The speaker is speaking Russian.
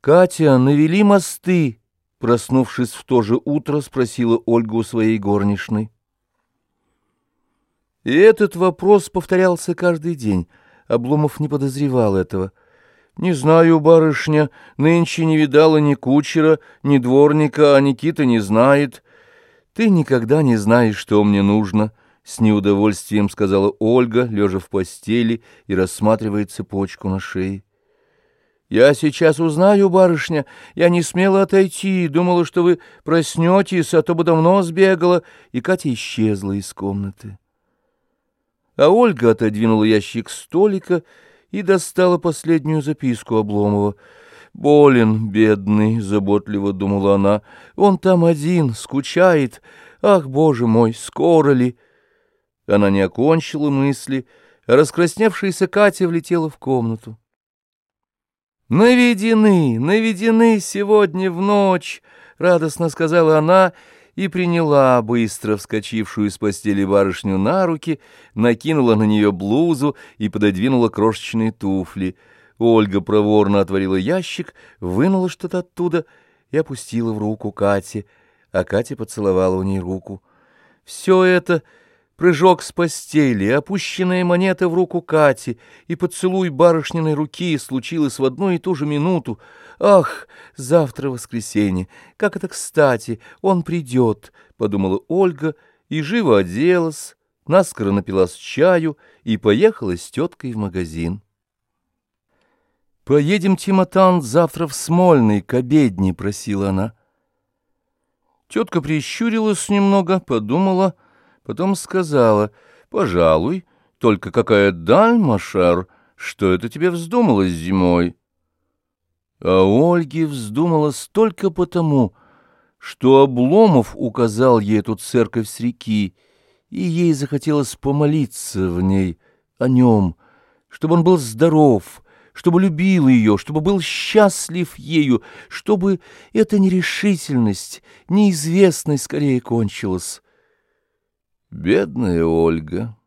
Катя, навели мосты, проснувшись в то же утро, спросила Ольга у своей горничной. И этот вопрос повторялся каждый день. Обломов не подозревал этого. «Не знаю, барышня, нынче не видала ни кучера, ни дворника, а Никита не знает. Ты никогда не знаешь, что мне нужно», — с неудовольствием сказала Ольга, лежа в постели и рассматривая цепочку на шее. «Я сейчас узнаю, барышня. Я не смела отойти, думала, что вы проснетесь, а то бы давно сбегала». И Катя исчезла из комнаты. А Ольга отодвинула ящик столика и достала последнюю записку Обломова. «Болен, бедный», — заботливо думала она. «Он там один, скучает. Ах, боже мой, скоро ли?» Она не окончила мысли, а раскрасневшаяся Катя влетела в комнату. «Наведены, наведены сегодня в ночь!» — радостно сказала она и приняла быстро вскочившую из постели барышню на руки, накинула на нее блузу и пододвинула крошечные туфли. Ольга проворно отворила ящик, вынула что-то оттуда и опустила в руку Кате, а Катя поцеловала у ней руку. Все это Прыжок с постели, опущенная монета в руку Кати и поцелуй барышниной руки случилось в одну и ту же минуту. «Ах, завтра воскресенье! Как это кстати! Он придет!» — подумала Ольга и живо оделась, наскоро напилась чаю и поехала с теткой в магазин. «Поедем, Тимотан, завтра в Смольный, к обедне», — просила она. Тетка прищурилась немного, подумала — Потом сказала, «Пожалуй, только какая даль, Машар, что это тебе вздумалось зимой?» А Ольге вздумалось только потому, что Обломов указал ей эту церковь с реки, и ей захотелось помолиться в ней о нем, чтобы он был здоров, чтобы любил ее, чтобы был счастлив ею, чтобы эта нерешительность, неизвестность скорее кончилась. Бедная Ольга.